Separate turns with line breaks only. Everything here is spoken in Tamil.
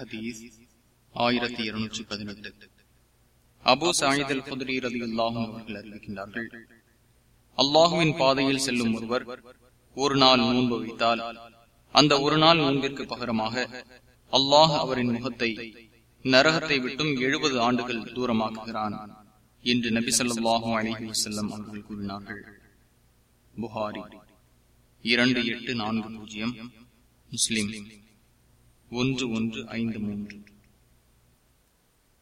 ஹதீஸ் ஆயிரத்தி இருநூற்றி பதினெட்டு. அபு சாயிதல் குதிரி ரதி அல்லாஹும் அவர்கள் அறிவிக்கின்றார்கள் அல்லாஹுவின் பாதையில் செல்லும் ஒருவர் ஒரு நாள் நோன்பு வைத்தால் அந்த ஒரு நாள் நோன்பிற்கு பகரமாக அல்லாஹ் அவரின் முகத்தை நரகத்தை விட்டும் எழுபது ஆண்டுகள் தூரமாக்குகிறான் என்று நபி சொல்லாஹும் அலிஹி வசல்லம் அவர்கள் கூறினார்கள். புகாரி இரண்டு எட்டு நான்கு பூஜ்ஜியம் முஸ்லிம். ஒன்று ஒன்று ஐந்து மூன்று.